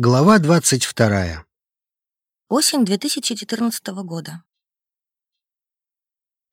Глава двадцать вторая. Осень 2014 года.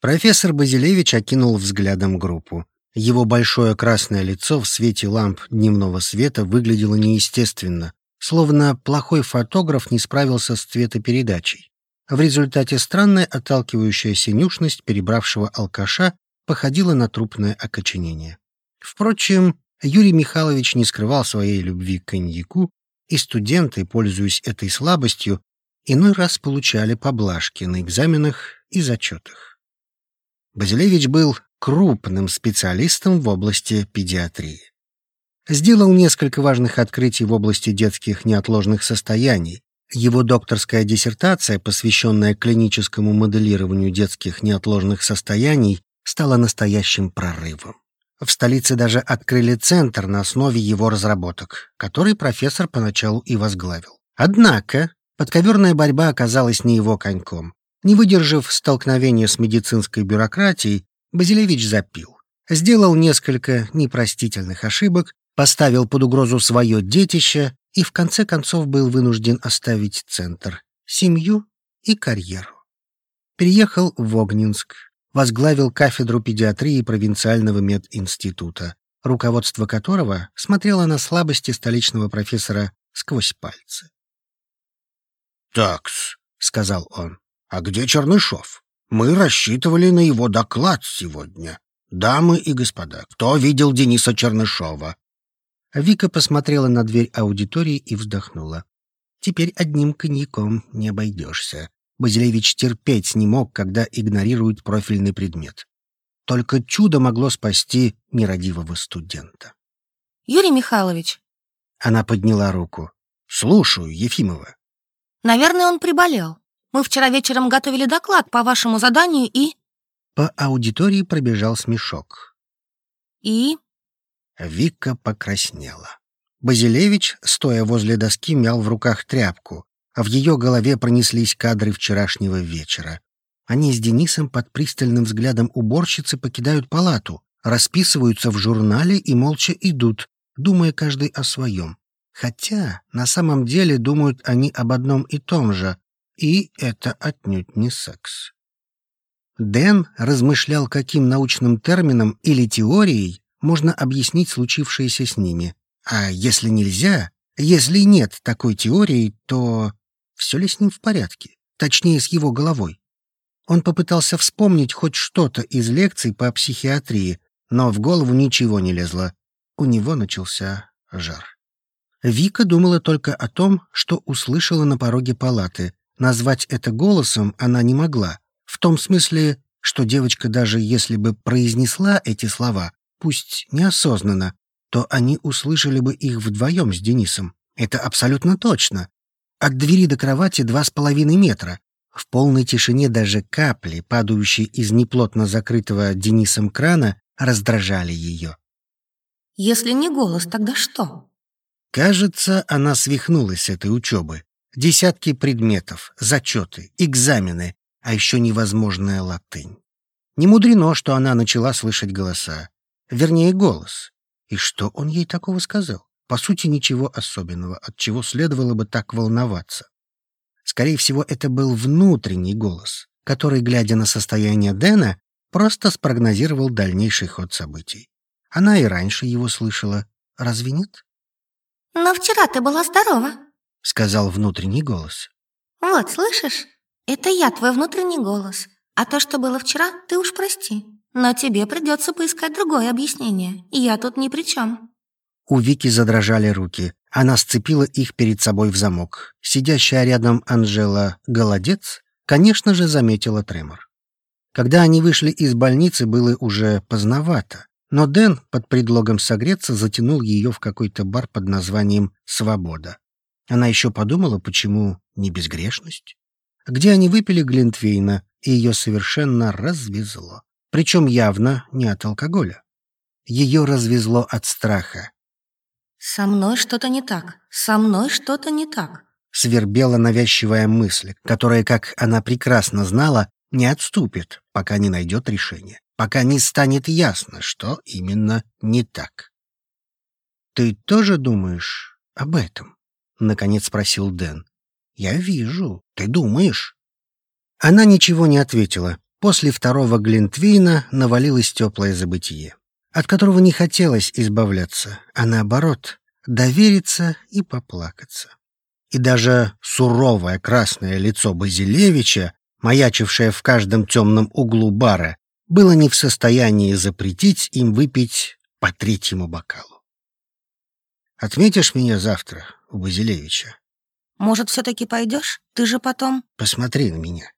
Профессор Базилевич окинул взглядом группу. Его большое красное лицо в свете ламп дневного света выглядело неестественно, словно плохой фотограф не справился с цветопередачей. В результате странная отталкивающая синюшность перебравшего алкаша походила на трупное окоченение. Впрочем, Юрий Михайлович не скрывал своей любви к коньяку, и студенты, пользуясь этой слабостью, иной раз получали поблажки на экзаменах и зачетах. Базилевич был крупным специалистом в области педиатрии. Сделал несколько важных открытий в области детских неотложных состояний. Его докторская диссертация, посвященная клиническому моделированию детских неотложных состояний, стала настоящим прорывом. В столице даже открыли центр на основе его разработок, который профессор поначалу и возглавил. Однако подковерная борьба оказалась не его коньком. Не выдержав столкновения с медицинской бюрократией, Базилевич запил. Сделал несколько непростительных ошибок, поставил под угрозу свое детище и в конце концов был вынужден оставить центр, семью и карьеру. Переехал в Огнинск, возглавил кафедру педиатрии провинциального мединститута, руководство которого смотрело на слабости столичного профессора сквозь пальцы. «Такс», — сказал он, — «а где Чернышов? Мы рассчитывали на его доклад сегодня. Дамы и господа, кто видел Дениса Чернышова?» Вика посмотрела на дверь аудитории и вздохнула. «Теперь одним коньяком не обойдешься. Базилевич терпеть не мог, когда игнорируют профильный предмет. Только чудо могло спасти нерадивого студента. Юрий Михайлович. Она подняла руку. Слушаю, Ефимова. Наверное, он приболел. Мы вчера вечером готовили доклад по вашему заданию и... По аудитории пробежал смешок. И? Вика покраснела. Базилевич, стоя возле доски, мял в руках тряпку, а в ее голове пронеслись кадры вчерашнего вечера. Они с Денисом под пристальным взглядом уборщицы покидают палату, расписываются в журнале и молча идут, думая каждый о своем. Хотя на самом деле думают они об одном и том же, и это отнюдь не секс. Дэн размышлял, каким научным термином или теорией можно объяснить случившееся с ними. А если нельзя, если нет такой теории, то все ли с ним в порядке, точнее, с его головой. Он попытался вспомнить хоть что-то из лекций по психиатрии, но в голову ничего не лезло. У него начался жар. Вика думала только о том, что услышала на пороге палаты. Назвать это голосом она не могла, в том смысле, что девочка даже если бы произнесла эти слова, пусть неосознанно, то они услышали бы их вдвоем с Денисом. Это абсолютно точно. От двери до кровати два с половиной метра. В полной тишине даже капли, падающие из неплотно закрытого Денисом крана, раздражали ее. «Если не голос, тогда что?» Кажется, она свихнулась с этой учебы. Десятки предметов, зачеты, экзамены, а еще невозможная латынь. Не мудрено, что она начала слышать голоса. Вернее, голос. И что он ей такого сказал? По сути, ничего особенного, от чего следовало бы так волноваться. Скорее всего, это был внутренний голос, который, глядя на состояние Дэна, просто спрогнозировал дальнейший ход событий. Она и раньше его слышала. Разве нет? «Но вчера ты была здорова», — сказал внутренний голос. «Вот, слышишь? Это я, твой внутренний голос. А то, что было вчера, ты уж прости. Но тебе придется поискать другое объяснение. Я тут ни при чем». У Вики задрожали руки. Она сцепила их перед собой в замок. Сидящая рядом Анжела Голодец, конечно же, заметила тремор. Когда они вышли из больницы, было уже поздновато. Но Дэн под предлогом согреться затянул ее в какой-то бар под названием «Свобода». Она еще подумала, почему не безгрешность? Где они выпили Глинтвейна, и ее совершенно развезло. Причем явно не от алкоголя. Ее развезло от страха, «Со мной что-то не так. Со мной что-то не так». Свербела навязчивая мысль, которая, как она прекрасно знала, не отступит, пока не найдет решение, пока не станет ясно, что именно не так. «Ты тоже думаешь об этом?» — наконец спросил Дэн. «Я вижу. Ты думаешь?» Она ничего не ответила. После второго Глинтвейна навалилось теплое забытие, от которого не хотелось избавляться, а наоборот, довериться и поплакаться. И даже суровое красное лицо Базилевича, маячившее в каждом темном углу бара, было не в состоянии запретить им выпить по третьему бокалу. «Отметишь меня завтра у Базилевича?» «Может, все-таки пойдешь? Ты же потом...» «Посмотри на меня».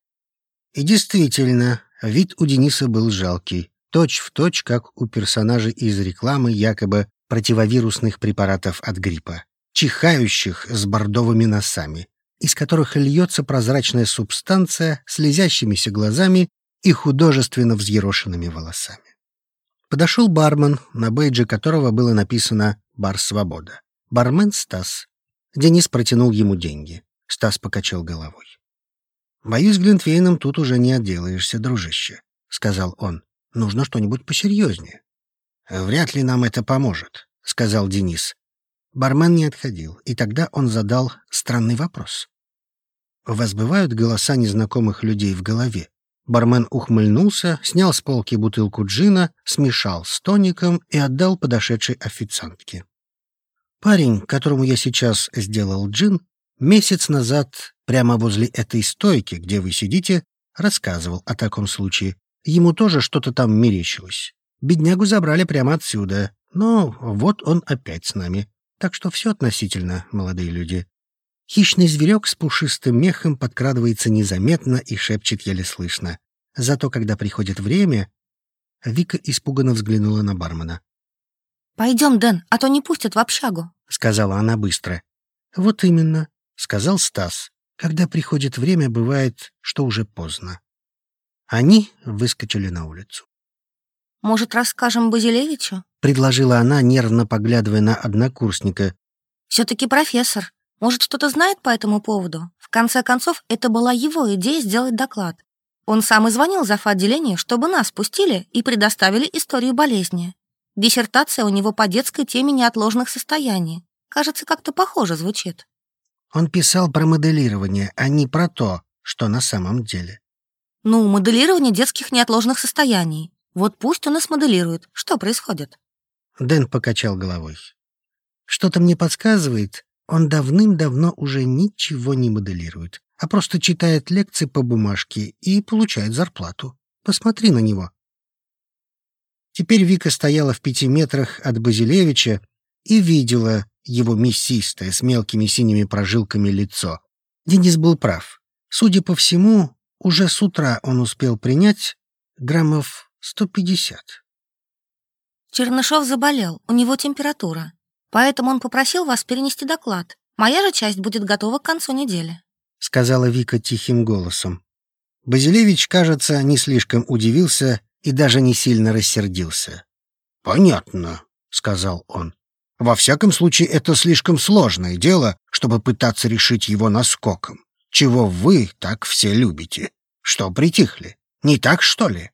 И действительно, вид у Дениса был жалкий, точь в точь, как у персонажей из рекламы якобы противовирусных препаратов от гриппа, чихающих с бордовыми носами, из которых льется прозрачная субстанция, слезящимися глазами и художественно взъерошенными волосами. Подошел бармен, на бейдже которого было написано «Бар Свобода». Бармен Стас. Денис протянул ему деньги. Стас покачал головой. «Боюсь, Глинтвейном тут уже не отделаешься, дружище», — сказал он. «Нужно что-нибудь посерьезнее». «Вряд ли нам это поможет», — сказал Денис. Бармен не отходил, и тогда он задал странный вопрос. «У вас бывают голоса незнакомых людей в голове?» Бармен ухмыльнулся, снял с полки бутылку джина, смешал с тоником и отдал подошедшей официантке. Парень, которому я сейчас сделал джин, месяц назад прямо возле этой стойки, где вы сидите, рассказывал о таком случае. Ему тоже что-то там мерещилось. Беднягу забрали прямо отсюда, но вот он опять с нами. Так что все относительно, молодые люди. Хищный зверек с пушистым мехом подкрадывается незаметно и шепчет еле слышно. Зато когда приходит время... Вика испуганно взглянула на бармена. «Пойдем, Дэн, а то не пустят в общагу», — сказала она быстро. «Вот именно», — сказал Стас. «Когда приходит время, бывает, что уже поздно». Они выскочили на улицу. «Может, расскажем Базилевичу?» — предложила она, нервно поглядывая на однокурсника. «Все-таки профессор. Может, что-то знает по этому поводу? В конце концов, это была его идея сделать доклад. Он сам и звонил за отделение, чтобы нас пустили и предоставили историю болезни. Диссертация у него по детской теме неотложных состояний. Кажется, как-то похоже звучит. Он писал про моделирование, а не про то, что на самом деле. Ну, моделирование детских неотложных состояний. Вот пусть он и смоделирует, что происходит. Дэн покачал головой. Что-то мне подсказывает, он давным-давно уже ничего не моделирует, а просто читает лекции по бумажке и получает зарплату. Посмотри на него. Теперь Вика стояла в пяти метрах от Базилевича и видела его мясистое с мелкими синими прожилками лицо. Денис был прав. Судя по всему, уже с утра он успел принять граммов 150. Чернышов заболел, у него температура. Поэтому он попросил вас перенести доклад. Моя же часть будет готова к концу недели», — сказала Вика тихим голосом. Базилевич, кажется, не слишком удивился и даже не сильно рассердился. «Понятно», — сказал он. «Во всяком случае, это слишком сложное дело, чтобы пытаться решить его наскоком. Чего вы так все любите? Что притихли? Не так, что ли?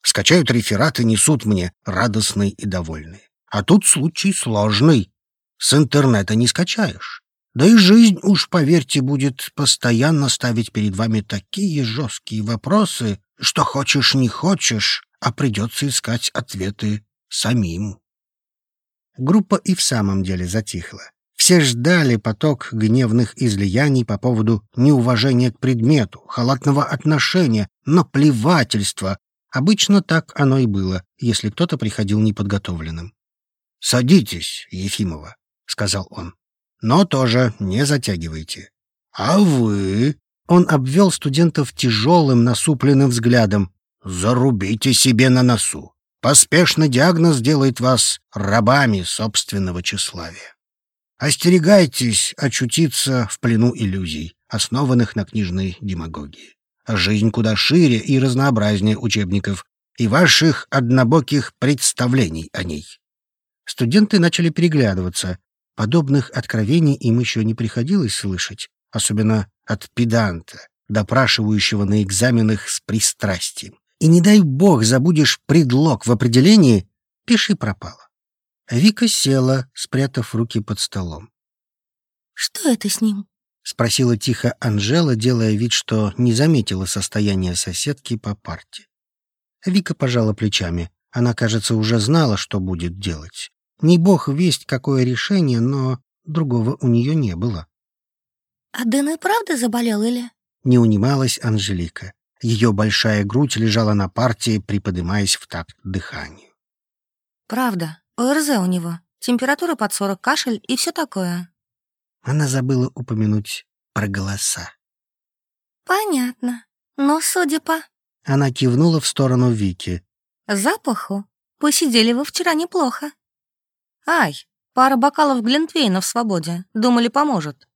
Скачают реферат и несут мне радостный и довольный. А тут случай сложный. С интернета не скачаешь. Да и жизнь, уж поверьте, будет постоянно ставить перед вами такие жесткие вопросы, что хочешь не хочешь, а придется искать ответы самим. Группа и в самом деле затихла. Все ждали поток гневных излияний по поводу неуважения к предмету, халатного отношения, наплевательства. Обычно так оно и было, если кто-то приходил неподготовленным. «Садитесь, Ефимова», — сказал он. «Но тоже не затягивайте». «А вы?» Он обвел студентов тяжелым насупленным взглядом. «Зарубите себе на носу. Поспешный диагноз делает вас рабами собственного тщеславия. Остерегайтесь очутиться в плену иллюзий, основанных на книжной демагогии. Жизнь куда шире и разнообразнее учебников и ваших однобоких представлений о ней. Студенты начали переглядываться. Подобных откровений им еще не приходилось слышать, особенно от педанта, допрашивающего на экзаменах с пристрастием. И не дай бог забудешь предлог в определении, пиши пропало. Вика села, спрятав руки под столом. Что это с ним?» — спросила тихо Анжела, делая вид, что не заметила состояние соседки по парте. Вика пожала плечами. Она, кажется, уже знала, что будет делать. Не бог весть, какое решение, но другого у нее не было. «А Дэн и правда заболел или?» Не унималась Анжелика. Ее большая грудь лежала на парте, приподымаясь в такт дыханию. «Правда. ОРЗ у него. Температура под сорок, кашель и все такое». Она забыла упомянуть про голоса. «Понятно. Но, судя по...» Она кивнула в сторону Вики. «Запаху. Посидели вы вчера неплохо. Ай, пара бокалов Глинтвейна в свободе. Думали, поможет».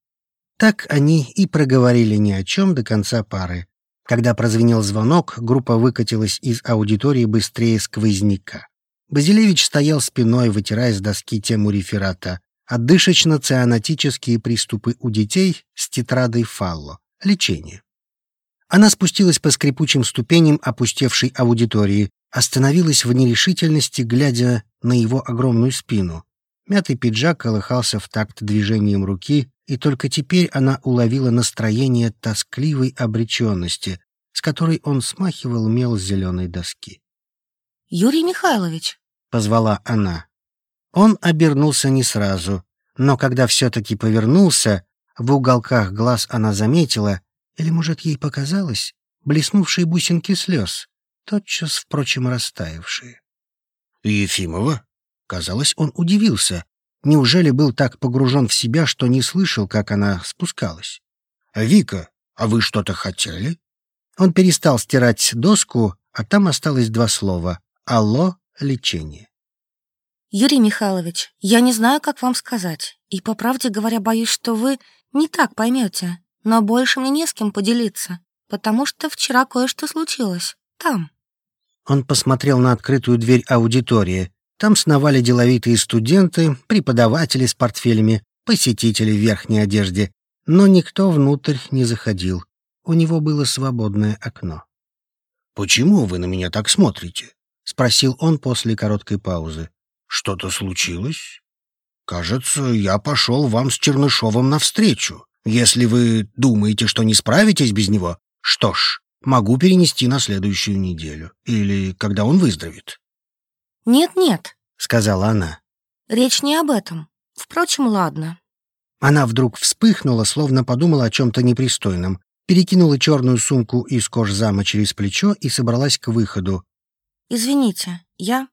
Так они и проговорили ни о чем до конца пары. Когда прозвенел звонок, группа выкатилась из аудитории быстрее сквозняка. Базилевич стоял спиной, вытирая с доски тему реферата «Отдышечно-цианотические приступы у детей с тетрадой Фалло. Лечение». Она спустилась по скрипучим ступеням опустевшей аудитории, остановилась в нерешительности, глядя на его огромную спину. Мятый пиджак колыхался в такт движением руки, и только теперь она уловила настроение тоскливой обреченности, с которой он смахивал мел с зеленой доски. «Юрий Михайлович!» — позвала она. Он обернулся не сразу, но когда все-таки повернулся, в уголках глаз она заметила, или, может, ей показалось, блеснувшие бусинки слез, тотчас, впрочем, растаявшие. «Ефимова?» Казалось, он удивился, Неужели был так погружен в себя, что не слышал, как она спускалась? «Вика, а вы что-то хотели?» Он перестал стирать доску, а там осталось два слова «Алло, лечение». «Юрий Михайлович, я не знаю, как вам сказать, и, по правде говоря, боюсь, что вы не так поймете, но больше мне не с кем поделиться, потому что вчера кое-что случилось. Там». Он посмотрел на открытую дверь аудитории. Там сновали деловитые студенты, преподаватели с портфелями, посетители в верхней одежде, но никто внутрь не заходил. У него было свободное окно. «Почему вы на меня так смотрите?» — спросил он после короткой паузы. «Что-то случилось? Кажется, я пошел вам с Чернышовым навстречу. Если вы думаете, что не справитесь без него, что ж, могу перенести на следующую неделю или когда он выздоровеет». «Нет-нет», — сказала она. «Речь не об этом. Впрочем, ладно». Она вдруг вспыхнула, словно подумала о чем-то непристойном, перекинула черную сумку из кожзама через плечо и собралась к выходу. «Извините, я...»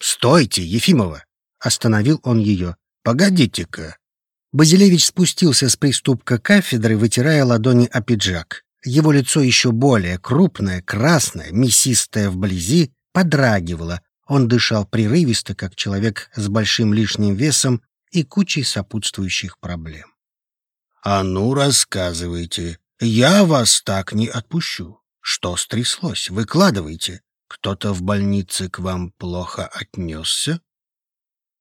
«Стойте, Ефимова!» — остановил он ее. «Погодите-ка». Базилевич спустился с приступка кафедры, вытирая ладони о пиджак. Его лицо еще более крупное, красное, мясистое вблизи, подрагивало, он дышал прерывисто, как человек с большим лишним весом и кучей сопутствующих проблем. «А ну, рассказывайте. Я вас так не отпущу. Что стряслось? Выкладывайте. Кто-то в больнице к вам плохо отнесся?»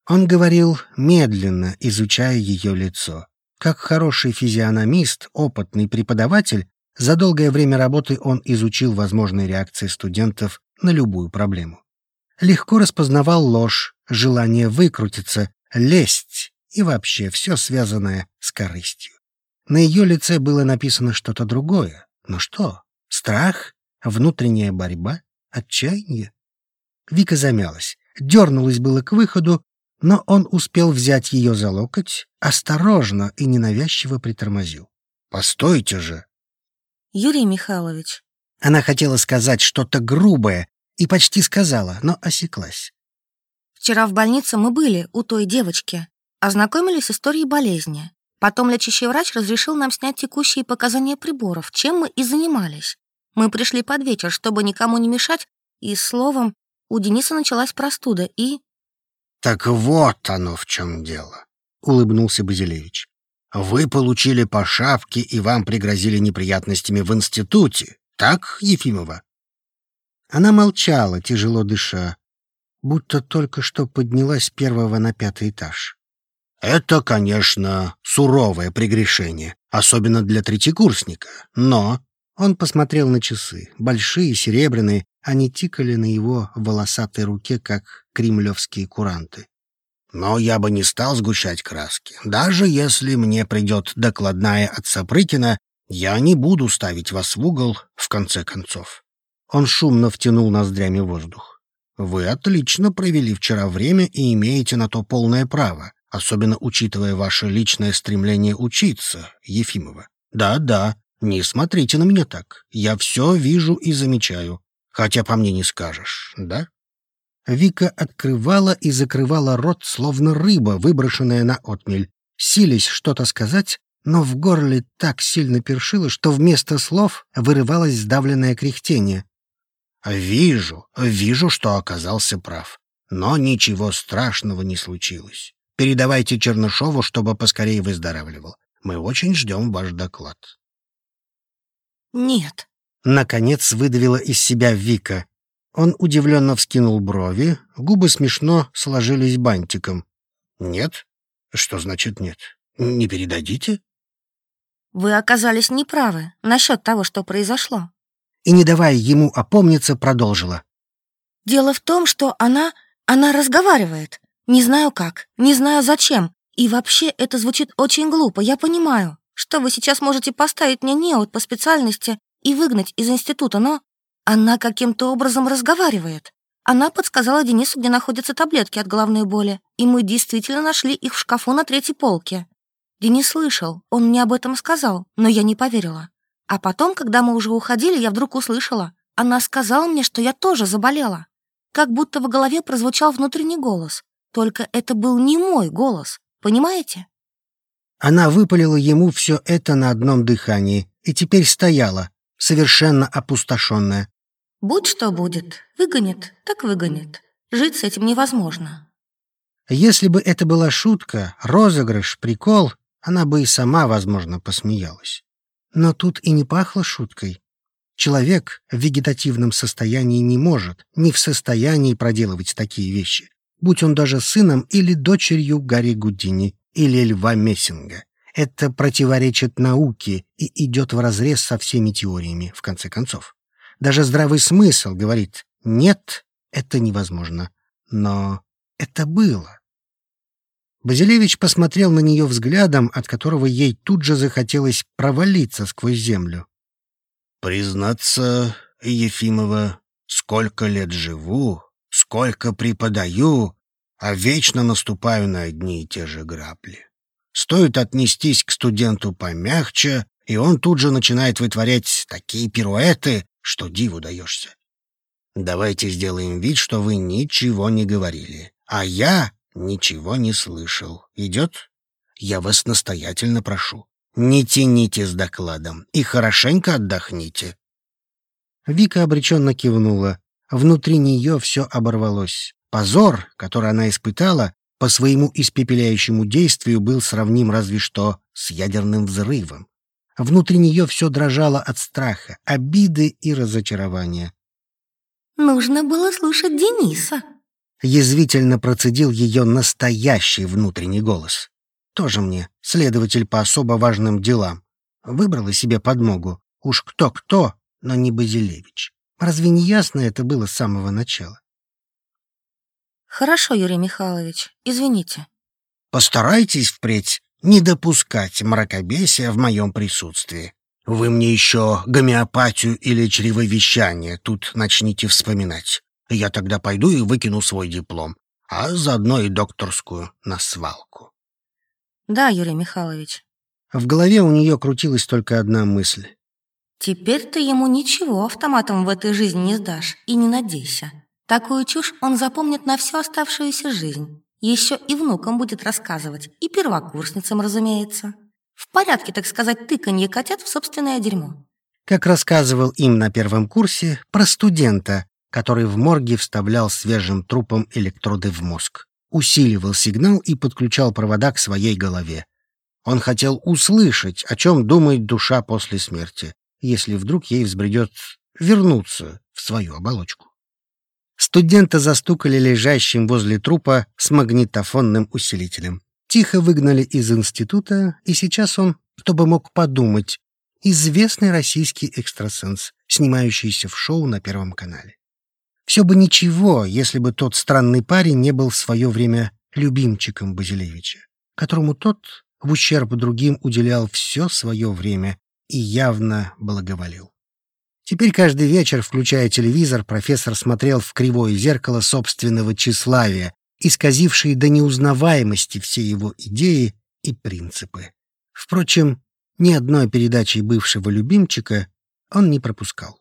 Он говорил медленно, изучая ее лицо. Как хороший физиономист, опытный преподаватель, за долгое время работы он изучил возможные реакции студентов на любую проблему легко распознавал ложь, желание выкрутиться, лесть и вообще все связанное с корыстью. На ее лице было написано что-то другое. Но что? Страх? Внутренняя борьба? Отчаяние? Вика замялась, дернулась было к выходу, но он успел взять ее за локоть, осторожно и ненавязчиво притормозил. «Постойте же!» «Юрий Михайлович». Она хотела сказать что-то грубое, и почти сказала, но осеклась. «Вчера в больнице мы были у той девочки, ознакомились с историей болезни. Потом лечащий врач разрешил нам снять текущие показания приборов, чем мы и занимались. Мы пришли под вечер, чтобы никому не мешать, и, словом, у Дениса началась простуда, и...» «Так вот оно в чем дело», — улыбнулся Базилевич. «Вы получили по шапке, и вам пригрозили неприятностями в институте, так, Ефимова?» Она молчала, тяжело дыша, будто только что поднялась с первого на пятый этаж. «Это, конечно, суровое прегрешение, особенно для третьекурсника, но...» Он посмотрел на часы, большие, серебряные, они тикали на его волосатой руке, как кремлевские куранты. Но я бы не стал сгущать краски. Даже если мне придет докладная от Сапрыкина, я не буду ставить вас в угол, в конце концов. Он шумно втянул ноздрями воздух. Вы отлично провели вчера время и имеете на то полное право, особенно учитывая ваше личное стремление учиться, Ефимова. Да-да, не смотрите на меня так. Я все вижу и замечаю. Хотя по мне не скажешь, да? Вика открывала и закрывала рот, словно рыба, выброшенная на отмель, сились что-то сказать, но в горле так сильно першило, что вместо слов вырывалось сдавленное кряхтение. «Вижу, вижу, что оказался прав. Но ничего страшного не случилось. Передавайте Чернышову, чтобы поскорее выздоравливал. Мы очень ждем ваш доклад». «Нет». Наконец выдавила из себя Вика. Он удивленно вскинул брови, губы смешно сложились бантиком. «Нет? Что значит нет? Не передадите?» «Вы оказались неправы насчет того, что произошло». И, не давая ему опомниться, продолжила. «Дело в том, что она... она разговаривает. Не знаю как, не знаю зачем. И вообще это звучит очень глупо, я понимаю, что вы сейчас можете поставить мне неот по специальности и выгнать из института, но она каким-то образом разговаривает. Она подсказала Денису, где находятся таблетки от головной боли, и мы действительно нашли их в шкафу на третьей полке. Денис слышал, он мне об этом сказал, но я не поверила. А потом, когда мы уже уходили, я вдруг услышала. Она сказала мне, что я тоже заболела. Как будто в голове прозвучал внутренний голос. Только это был не мой голос, понимаете? Она выпалила ему все это на одном дыхании и теперь стояла, совершенно опустошенная. Будь что будет, выгонит, так выгонит. Жить с этим невозможно. Если бы это была шутка, розыгрыш, прикол, она бы и сама, возможно, посмеялась. Но тут и не пахло шуткой. Человек в вегетативном состоянии не может, не в состоянии проделывать такие вещи, будь он даже сыном или дочерью Гарри Гудини или Льва Мессинга. Это противоречит науке и идет вразрез со всеми теориями, в конце концов. Даже здравый смысл говорит «нет, это невозможно». Но это было. Базилевич посмотрел на нее взглядом, от которого ей тут же захотелось провалиться сквозь землю. «Признаться, Ефимова, сколько лет живу, сколько преподаю, а вечно наступаю на одни и те же грабли. Стоит отнестись к студенту помягче, и он тут же начинает вытворять такие пируэты, что диву даешься. Давайте сделаем вид, что вы ничего не говорили, а я ничего не слышал. Идет? Я вас настоятельно прошу. Не тяните с докладом и хорошенько отдохните. Вика обреченно кивнула. Внутри нее все оборвалось. Позор, который она испытала, по своему испепеляющему действию был сравним разве что с ядерным взрывом. Внутри нее все дрожало от страха, обиды и разочарования. «Нужно было слушать Дениса», — язвительно процедил ее настоящий внутренний голос. «Тоже мне, следователь по особо важным делам. Выбрала себе подмогу. Уж кто-кто, но не Базилевич. Разве не ясно это было с самого начала?» «Хорошо, Юрий Михайлович, извините». «Постарайтесь впредь не допускать мракобесия в моем присутствии. Вы мне еще гомеопатию или чревовещание тут начните вспоминать. Я тогда пойду и выкину свой диплом, а заодно и докторскую на свалку. Да, Юрий Михайлович. В голове у нее крутилась только одна мысль. Теперь ты ему ничего автоматом в этой жизни не сдашь, и не надейся. Такую чушь он запомнит на всю оставшуюся жизнь. Еще и внукам будет рассказывать, и первокурсницам, разумеется. В порядке, так сказать, тыканье котят в собственное дерьмо. Как рассказывал им на первом курсе про студента, который в морге вставлял свежим трупом электроды в мозг, усиливал сигнал и подключал провода к своей голове. Он хотел услышать, о чем думает душа после смерти, если вдруг ей взбредет вернуться в свою оболочку. Студента застукали лежащим возле трупа с магнитофонным усилителем. Тихо выгнали из института, и сейчас он, кто бы мог подумать, известный российский экстрасенс, снимающийся в шоу на Первом канале. Все бы ничего, если бы тот странный парень не был в свое время любимчиком Базилевича, которому тот в ущерб другим уделял все свое время и явно благоволил. Теперь каждый вечер, включая телевизор, профессор смотрел в кривое зеркало собственного тщеславия, исказившие до неузнаваемости все его идеи и принципы. Впрочем, ни одной передачи бывшего любимчика он не пропускал.